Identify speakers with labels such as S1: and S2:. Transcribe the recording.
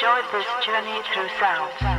S1: Enjoy this journey through sound.